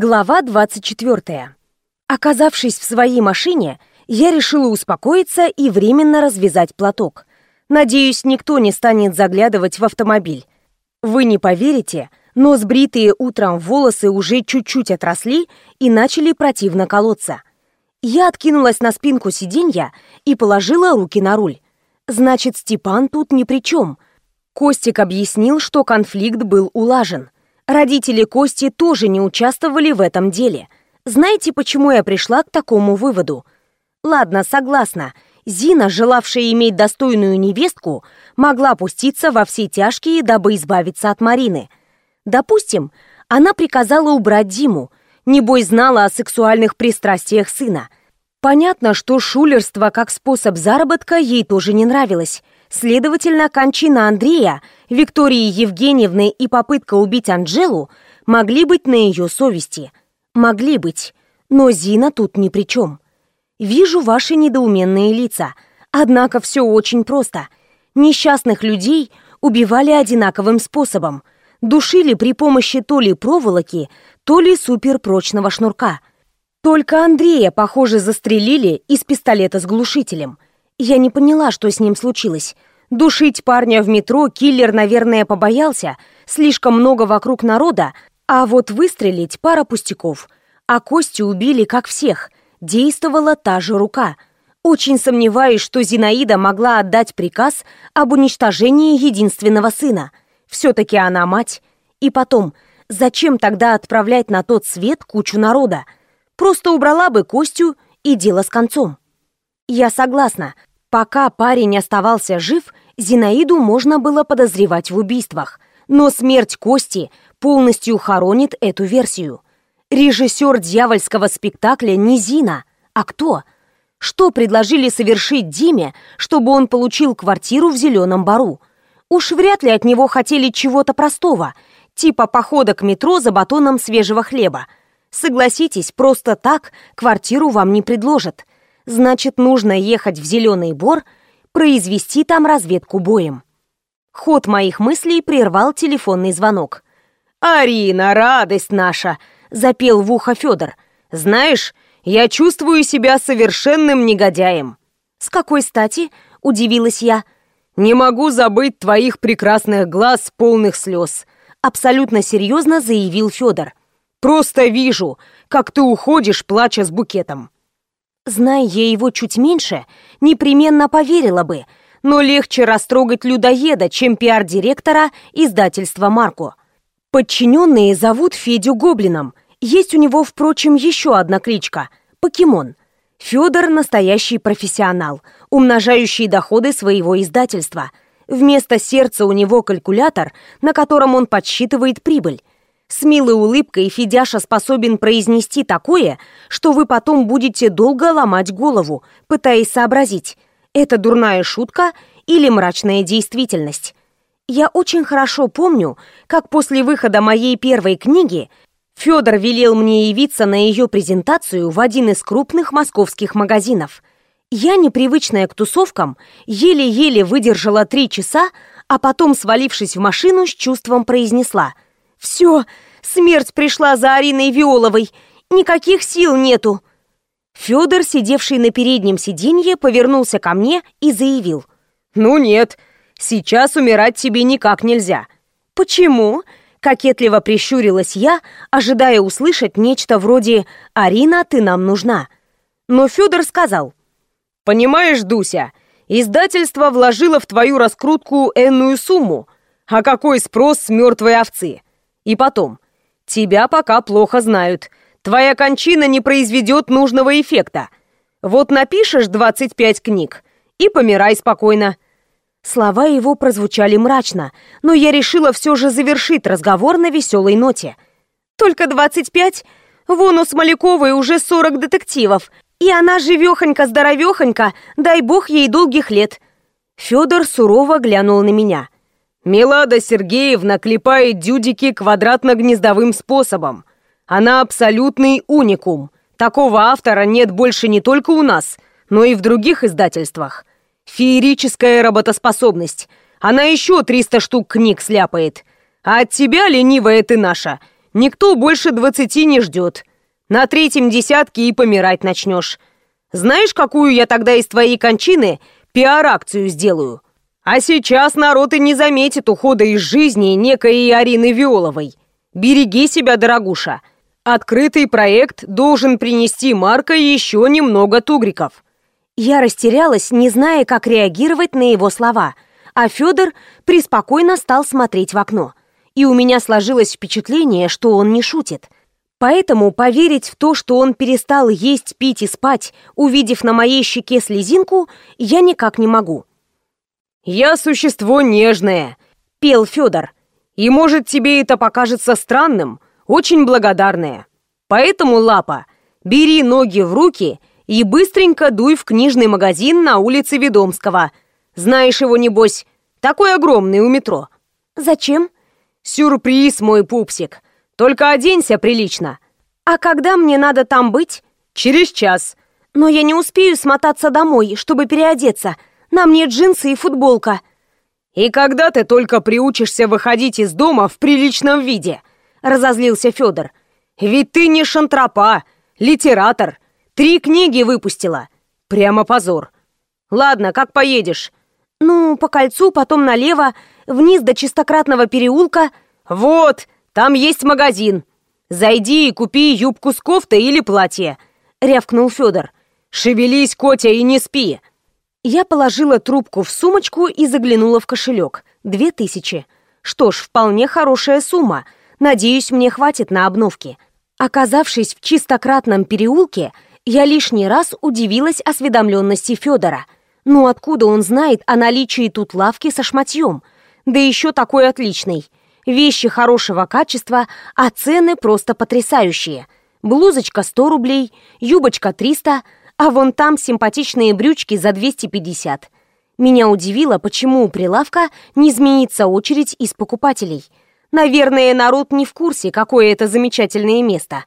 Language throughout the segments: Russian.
Глава 24. Оказавшись в своей машине, я решила успокоиться и временно развязать платок. Надеюсь, никто не станет заглядывать в автомобиль. Вы не поверите, но сбритые утром волосы уже чуть-чуть отросли и начали противно колоться. Я откинулась на спинку сиденья и положила руки на руль. Значит, Степан тут ни при чем. Костик объяснил, что конфликт был улажен. Родители Кости тоже не участвовали в этом деле. Знаете, почему я пришла к такому выводу? Ладно, согласна. Зина, желавшая иметь достойную невестку, могла пуститься во все тяжкие, дабы избавиться от Марины. Допустим, она приказала убрать Диму, небось знала о сексуальных пристрастиях сына. Понятно, что шулерство как способ заработка ей тоже не нравилось. Следовательно, кончина Андрея, Виктории Евгеньевны и попытка убить Анжелу могли быть на ее совести. Могли быть. Но Зина тут ни при чем. Вижу ваши недоуменные лица. Однако все очень просто. Несчастных людей убивали одинаковым способом. Душили при помощи то ли проволоки, то ли суперпрочного шнурка. Только Андрея, похоже, застрелили из пистолета с глушителем – я не поняла, что с ним случилось. Душить парня в метро киллер, наверное, побоялся. Слишком много вокруг народа. А вот выстрелить пара пустяков. А Костю убили, как всех. Действовала та же рука. Очень сомневаюсь, что Зинаида могла отдать приказ об уничтожении единственного сына. Все-таки она мать. И потом, зачем тогда отправлять на тот свет кучу народа? Просто убрала бы Костю и дело с концом. Я согласна, Пока парень оставался жив, Зинаиду можно было подозревать в убийствах, но смерть Кости полностью хоронит эту версию. Режиссер дьявольского спектакля не Зина, а кто? Что предложили совершить Диме, чтобы он получил квартиру в Зеленом Бару? Уж вряд ли от него хотели чего-то простого, типа похода к метро за батоном свежего хлеба. Согласитесь, просто так квартиру вам не предложат. Значит, нужно ехать в Зеленый Бор, произвести там разведку боем. Ход моих мыслей прервал телефонный звонок. «Арина, радость наша!» — запел в ухо Федор. «Знаешь, я чувствую себя совершенным негодяем». «С какой стати?» — удивилась я. «Не могу забыть твоих прекрасных глаз, полных слез», — абсолютно серьезно заявил Федор. «Просто вижу, как ты уходишь, плача с букетом». Зная я его чуть меньше, непременно поверила бы, но легче растрогать людоеда, чем пиар-директора издательства «Марко». Подчиненные зовут Федю Гоблином. Есть у него, впрочем, еще одна кличка – Покемон. Федор – настоящий профессионал, умножающий доходы своего издательства. Вместо сердца у него калькулятор, на котором он подсчитывает прибыль. С милой улыбкой Федяша способен произнести такое, что вы потом будете долго ломать голову, пытаясь сообразить, это дурная шутка или мрачная действительность. Я очень хорошо помню, как после выхода моей первой книги Федор велел мне явиться на ее презентацию в один из крупных московских магазинов. Я, непривычная к тусовкам, еле-еле выдержала три часа, а потом, свалившись в машину, с чувством произнесла – все, смерть пришла за Ариной Виоловой. Никаких сил нету. Федор, сидевший на переднем сиденье, повернулся ко мне и заявил. «Ну нет, сейчас умирать тебе никак нельзя». «Почему?» — кокетливо прищурилась я, ожидая услышать нечто вроде «Арина, ты нам нужна». Но Федор сказал. «Понимаешь, Дуся, издательство вложило в твою раскрутку энную сумму. А какой спрос с мертвой овцы? И потом, тебя пока плохо знают. Твоя кончина не произведет нужного эффекта. Вот напишешь 25 книг и помирай спокойно». Слова его прозвучали мрачно, но я решила все же завершить разговор на веселой ноте. «Только 25? Вон у Смоляковой уже 40 детективов, и она живехонька-здоровехонька, дай бог ей долгих лет». Федор сурово глянул на меня – Милада Сергеевна клепает дюдики квадратно-гнездовым способом. Она абсолютный уникум. Такого автора нет больше не только у нас, но и в других издательствах. Феерическая работоспособность. Она еще 300 штук книг сляпает. А от тебя, ленивая ты наша, Никто больше двадцати не ждет. На третьем десятке и помирать начнешь. Знаешь, какую я тогда из твоей кончины пиар-акцию сделаю? А сейчас народ и не заметит ухода из жизни некой Арины Виоловой. Береги себя, дорогуша. Открытый проект должен принести Марка еще немного тугриков. Я растерялась, не зная, как реагировать на его слова, а Федор преспокойно стал смотреть в окно. И у меня сложилось впечатление, что он не шутит. Поэтому поверить в то, что он перестал есть, пить и спать, увидев на моей щеке слезинку, я никак не могу. «Я существо нежное», — пел Федор. «И может тебе это покажется странным, очень благодарная. Поэтому, Лапа, бери ноги в руки и быстренько дуй в книжный магазин на улице Ведомского. Знаешь его, небось, такой огромный у метро. Зачем? Сюрприз, мой пупсик. Только оденься прилично. А когда мне надо там быть? Через час. Но я не успею смотаться домой, чтобы переодеться. На мне джинсы и футболка. И когда ты только приучишься выходить из дома в приличном виде? — разозлился Федор. «Ведь ты не шантропа, литератор. Три книги выпустила. Прямо позор. Ладно, как поедешь?» «Ну, по кольцу, потом налево, вниз до чистократного переулка». «Вот, там есть магазин. Зайди и купи юбку с кофтой или платье», — рявкнул Федор. «Шевелись, Котя, и не спи». Я положила трубку в сумочку и заглянула в кошелек. Две тысячи. Что ж, вполне хорошая сумма — Надеюсь, мне хватит на обновки. Оказавшись в чистократном переулке, я лишний раз удивилась осведомленности Федора. Ну откуда он знает о наличии тут лавки со шматьем? Да еще такой отличный. Вещи хорошего качества, а цены просто потрясающие. Блузочка 100 рублей, юбочка 300, а вон там симпатичные брючки за 250. Меня удивило, почему у прилавка не изменится очередь из покупателей – Наверное, народ не в курсе, какое это замечательное место.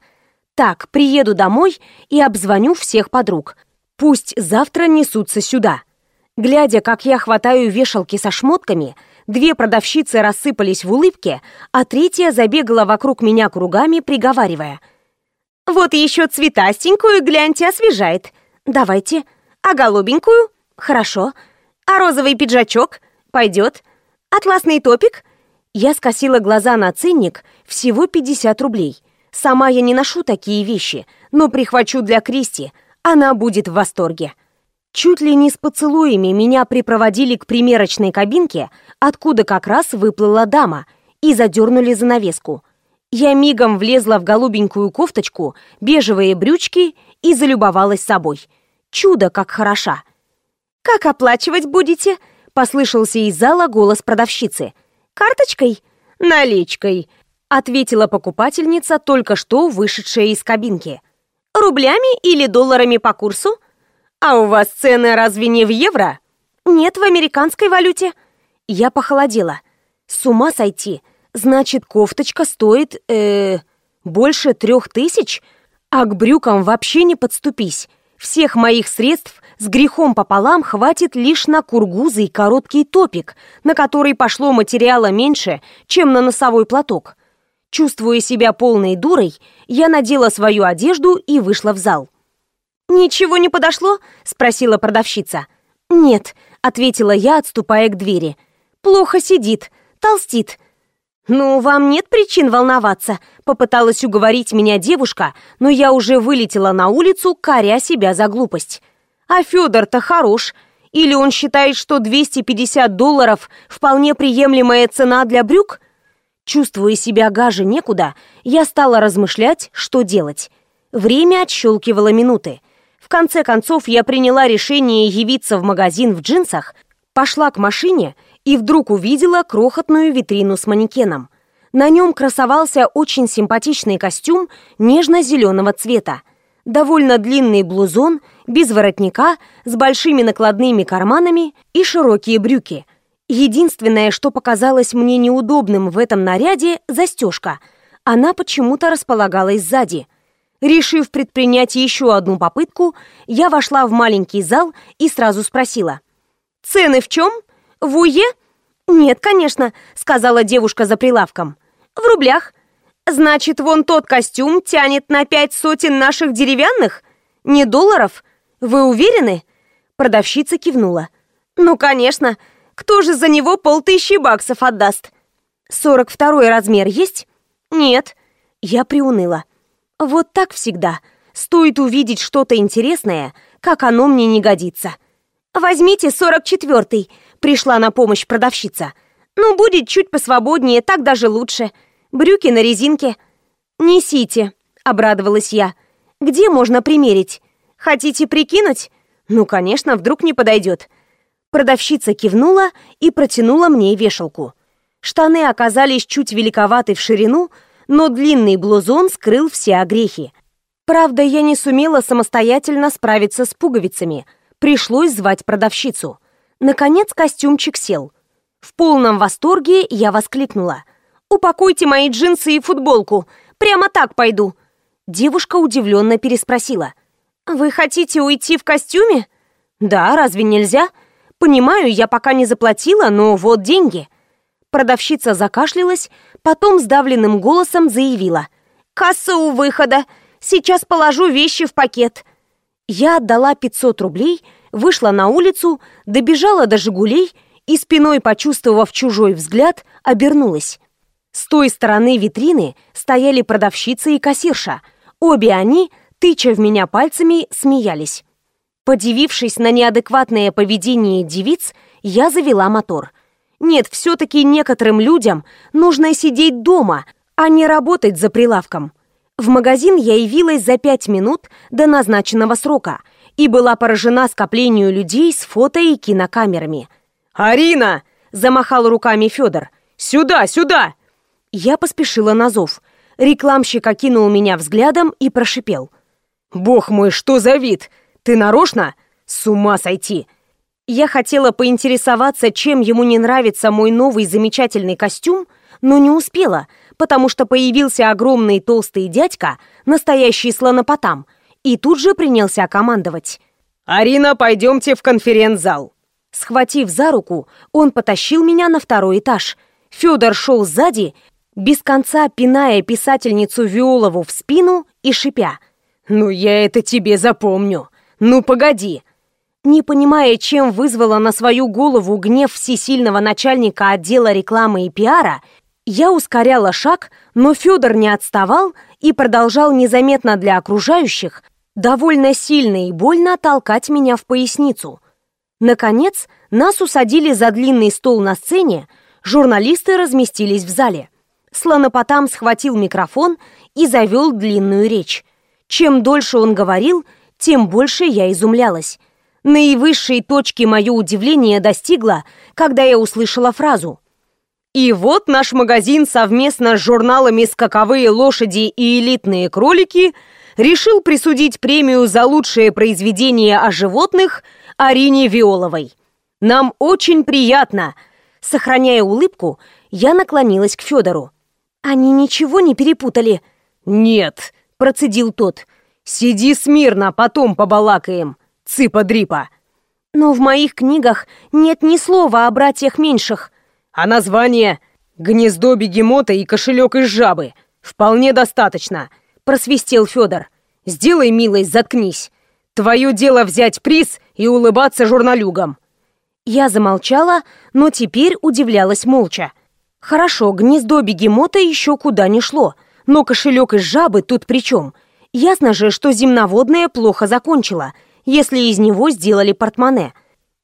Так, приеду домой и обзвоню всех подруг. Пусть завтра несутся сюда. Глядя, как я хватаю вешалки со шмотками, две продавщицы рассыпались в улыбке, а третья забегала вокруг меня кругами, приговаривая. «Вот еще цветастенькую, гляньте, освежает. Давайте. А голубенькую? Хорошо. А розовый пиджачок? Пойдет. Атласный топик? Я скосила глаза на ценник, всего 50 рублей. Сама я не ношу такие вещи, но прихвачу для Кристи, она будет в восторге. Чуть ли не с поцелуями меня припроводили к примерочной кабинке, откуда как раз выплыла дама, и задернули занавеску. Я мигом влезла в голубенькую кофточку, бежевые брючки и залюбовалась собой. Чудо, как хороша! «Как оплачивать будете?» — послышался из зала голос продавщицы. «Карточкой?» «Наличкой», — ответила покупательница, только что вышедшая из кабинки. «Рублями или долларами по курсу?» «А у вас цены разве не в евро?» «Нет, в американской валюте». Я похолодела. «С ума сойти! Значит, кофточка стоит, э, больше трех тысяч? А к брюкам вообще не подступись. Всех моих средств с грехом пополам хватит лишь на кургузы и короткий топик, на который пошло материала меньше, чем на носовой платок. Чувствуя себя полной дурой, я надела свою одежду и вышла в зал. «Ничего не подошло?» — спросила продавщица. «Нет», — ответила я, отступая к двери. «Плохо сидит, толстит. «Ну, вам нет причин волноваться», — попыталась уговорить меня девушка, но я уже вылетела на улицу, коря себя за глупость. А Федор-то хорош. Или он считает, что 250 долларов — вполне приемлемая цена для брюк? Чувствуя себя гаже некуда, я стала размышлять, что делать. Время отщелкивало минуты. В конце концов, я приняла решение явиться в магазин в джинсах, пошла к машине — и вдруг увидела крохотную витрину с манекеном. На нем красовался очень симпатичный костюм нежно-зеленого цвета. Довольно длинный блузон, без воротника, с большими накладными карманами и широкие брюки. Единственное, что показалось мне неудобным в этом наряде – застежка. Она почему-то располагалась сзади. Решив предпринять еще одну попытку, я вошла в маленький зал и сразу спросила. «Цены в чем?» «В УЕ?» «Нет, конечно», — сказала девушка за прилавком. «В рублях». Значит, вон тот костюм тянет на пять сотен наших деревянных? Не долларов? Вы уверены? Продавщица кивнула. Ну, конечно. Кто же за него полтысячи баксов отдаст? Сорок второй размер есть? Нет. Я приуныла. Вот так всегда. Стоит увидеть что-то интересное, как оно мне не годится. Возьмите сорок четвертый. Пришла на помощь продавщица. Ну, будет чуть посвободнее, так даже лучше. Брюки на резинке. Несите, обрадовалась я. Где можно примерить? Хотите прикинуть? Ну, конечно, вдруг не подойдет. Продавщица кивнула и протянула мне вешалку. Штаны оказались чуть великоваты в ширину, но длинный блузон скрыл все огрехи. Правда, я не сумела самостоятельно справиться с пуговицами. Пришлось звать продавщицу. Наконец костюмчик сел. В полном восторге я воскликнула. «Упакуйте мои джинсы и футболку. Прямо так пойду». Девушка удивленно переспросила. «Вы хотите уйти в костюме?» «Да, разве нельзя? Понимаю, я пока не заплатила, но вот деньги». Продавщица закашлялась, потом сдавленным голосом заявила. «Касса у выхода. Сейчас положу вещи в пакет». Я отдала 500 рублей, вышла на улицу, добежала до «Жигулей» и спиной, почувствовав чужой взгляд, обернулась. С той стороны витрины стояли продавщица и кассирша. Обе они, тыча в меня пальцами, смеялись. Подивившись на неадекватное поведение девиц, я завела мотор. Нет, все-таки некоторым людям нужно сидеть дома, а не работать за прилавком. В магазин я явилась за пять минут до назначенного срока и была поражена скоплению людей с фото и кинокамерами. «Арина!» – замахал руками Федор. «Сюда, сюда!» Я поспешила на зов. Рекламщик окинул меня взглядом и прошипел. «Бог мой, что за вид? Ты нарочно? С ума сойти!» Я хотела поинтересоваться, чем ему не нравится мой новый замечательный костюм, но не успела, потому что появился огромный толстый дядька, настоящий слонопотам, и тут же принялся командовать. «Арина, пойдемте в конференц-зал!» Схватив за руку, он потащил меня на второй этаж. Федор шел сзади, без конца пиная писательницу Виолову в спину и шипя. «Ну я это тебе запомню! Ну погоди!» Не понимая, чем вызвала на свою голову гнев всесильного начальника отдела рекламы и пиара, я ускоряла шаг, но Федор не отставал и продолжал незаметно для окружающих довольно сильно и больно толкать меня в поясницу. Наконец, нас усадили за длинный стол на сцене, журналисты разместились в зале. Слонопотам схватил микрофон и завел длинную речь. Чем дольше он говорил, тем больше я изумлялась. Наивысшей точки мое удивление достигло, когда я услышала фразу. «И вот наш магазин совместно с журналами «Скаковые лошади» и «Элитные кролики» решил присудить премию за лучшее произведение о животных Арине Виоловой. Нам очень приятно!» Сохраняя улыбку, я наклонилась к Федору. «Они ничего не перепутали?» «Нет», — процедил тот. «Сиди смирно, потом побалакаем, цыпа-дрипа». «Но в моих книгах нет ни слова о братьях меньших». «А название «Гнездо бегемота и кошелек из жабы» вполне достаточно», — просвистел Федор. «Сделай, милость, заткнись. Твое дело взять приз и улыбаться журналюгам». Я замолчала, но теперь удивлялась молча. Хорошо, гнездо бегемота еще куда не шло, но кошелек из жабы тут при чем? Ясно же, что земноводное плохо закончило, если из него сделали портмоне.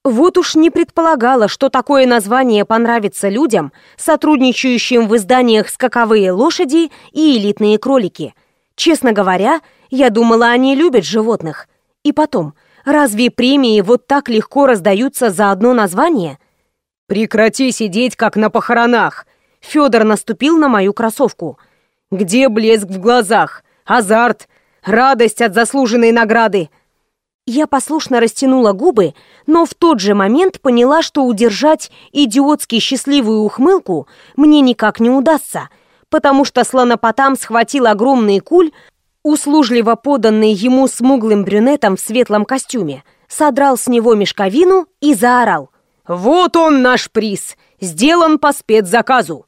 Вот уж не предполагала, что такое название понравится людям, сотрудничающим в изданиях «Скаковые лошади» и «Элитные кролики». Честно говоря, я думала, они любят животных. И потом, разве премии вот так легко раздаются за одно название – «Прекрати сидеть, как на похоронах!» Федор наступил на мою кроссовку. «Где блеск в глазах? Азарт? Радость от заслуженной награды?» Я послушно растянула губы, но в тот же момент поняла, что удержать идиотски счастливую ухмылку мне никак не удастся, потому что слонопотам схватил огромный куль, услужливо поданный ему смуглым брюнетом в светлом костюме, содрал с него мешковину и заорал – «Вот он наш приз! Сделан по спецзаказу!»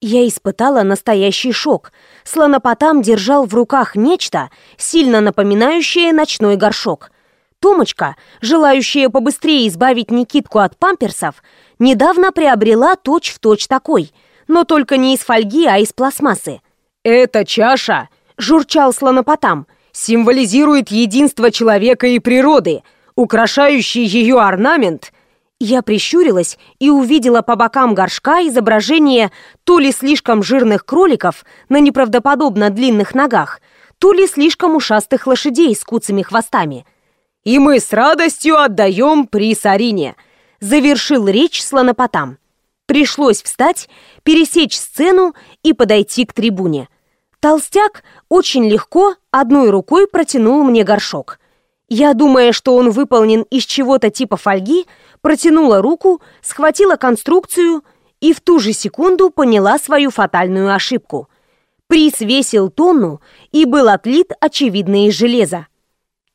Я испытала настоящий шок. Слонопотам держал в руках нечто, сильно напоминающее ночной горшок. Томочка, желающая побыстрее избавить Никитку от памперсов, недавно приобрела точь-в-точь точь такой, но только не из фольги, а из пластмассы. «Эта чаша», — журчал слонопотам, — «символизирует единство человека и природы, украшающий ее орнамент — я прищурилась и увидела по бокам горшка изображение то ли слишком жирных кроликов на неправдоподобно длинных ногах, то ли слишком ушастых лошадей с куцами хвостами. «И мы с радостью отдаем приз Арине», — завершил речь слонопотам. Пришлось встать, пересечь сцену и подойти к трибуне. Толстяк очень легко одной рукой протянул мне горшок. Я, думая, что он выполнен из чего-то типа фольги, протянула руку, схватила конструкцию и в ту же секунду поняла свою фатальную ошибку. Приз весил тонну и был отлит, очевидно, из железа.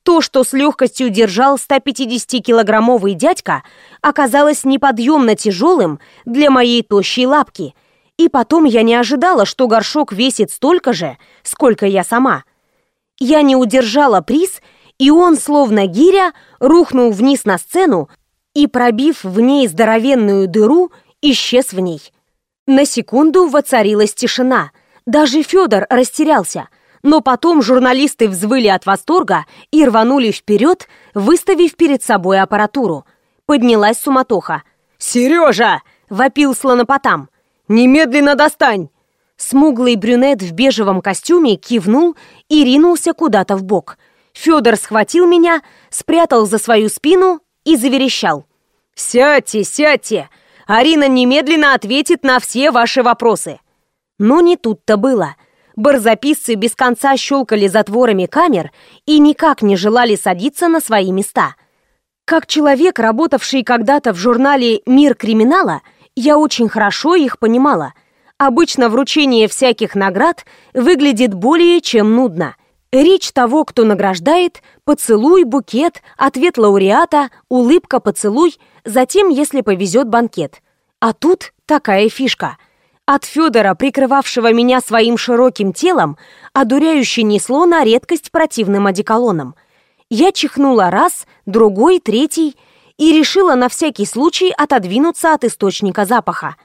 То, что с легкостью держал 150-килограммовый дядька, оказалось неподъемно тяжелым для моей тощей лапки. И потом я не ожидала, что горшок весит столько же, сколько я сама. Я не удержала приз, и он, словно гиря, рухнул вниз на сцену, и, пробив в ней здоровенную дыру, исчез в ней. На секунду воцарилась тишина. Даже Федор растерялся. Но потом журналисты взвыли от восторга и рванули вперед, выставив перед собой аппаратуру. Поднялась суматоха. «Сережа!» — вопил слонопотам. «Немедленно достань!» Смуглый брюнет в бежевом костюме кивнул и ринулся куда-то в бок. Федор схватил меня, спрятал за свою спину и заверещал. «Сядьте, сядьте! Арина немедленно ответит на все ваши вопросы!» Но не тут-то было. Барзаписцы без конца щелкали затворами камер и никак не желали садиться на свои места. Как человек, работавший когда-то в журнале «Мир криминала», я очень хорошо их понимала. Обычно вручение всяких наград выглядит более чем нудно – Речь того, кто награждает, поцелуй, букет, ответ лауреата, улыбка, поцелуй, затем, если повезет, банкет. А тут такая фишка. От Федора, прикрывавшего меня своим широким телом, одуряюще несло на редкость противным одеколоном. Я чихнула раз, другой, третий и решила на всякий случай отодвинуться от источника запаха.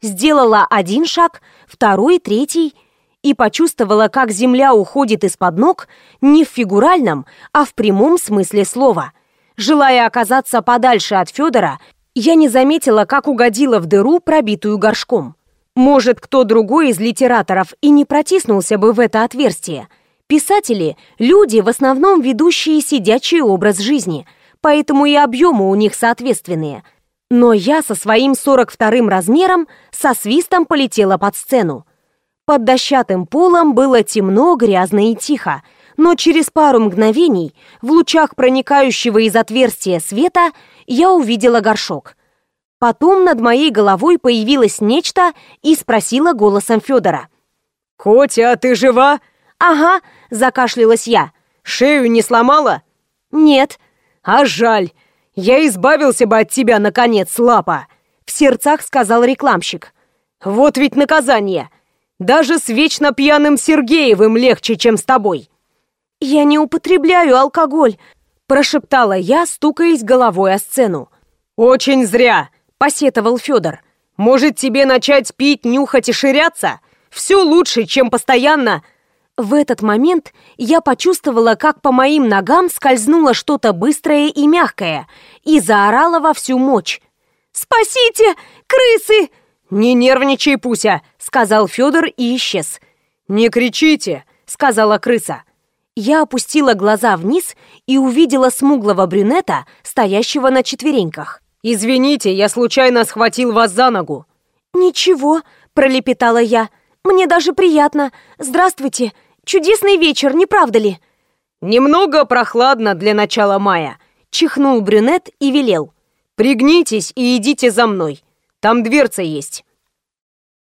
Сделала один шаг, второй, третий — и почувствовала, как земля уходит из-под ног не в фигуральном, а в прямом смысле слова. Желая оказаться подальше от Федора, я не заметила, как угодила в дыру, пробитую горшком. Может, кто другой из литераторов и не протиснулся бы в это отверстие. Писатели – люди, в основном ведущие сидячий образ жизни, поэтому и объемы у них соответственные. Но я со своим 42-м размером со свистом полетела под сцену. Под дощатым полом было темно, грязно и тихо, но через пару мгновений, в лучах проникающего из отверстия света, я увидела горшок. Потом над моей головой появилось нечто и спросила голосом Федора. «Котя, ты жива?» «Ага», — закашлялась я. «Шею не сломала?» «Нет». «А жаль. Я избавился бы от тебя, наконец, лапа!» В сердцах сказал рекламщик. «Вот ведь наказание!» Даже с вечно пьяным Сергеевым легче, чем с тобой. Я не употребляю алкоголь, прошептала я, стукаясь головой о сцену. Очень зря, посетовал Федор. Может, тебе начать пить, нюхать и ширяться? Все лучше, чем постоянно... В этот момент я почувствовала, как по моим ногам скользнуло что-то быстрое и мягкое, и заорала во всю мощь. «Спасите! Крысы!» «Не нервничай, Пуся!» — сказал Федор и исчез. «Не кричите!» — сказала крыса. Я опустила глаза вниз и увидела смуглого брюнета, стоящего на четвереньках. «Извините, я случайно схватил вас за ногу». «Ничего», — пролепетала я. «Мне даже приятно. Здравствуйте. Чудесный вечер, не правда ли?» «Немного прохладно для начала мая», — чихнул брюнет и велел. «Пригнитесь и идите за мной. Там дверца есть».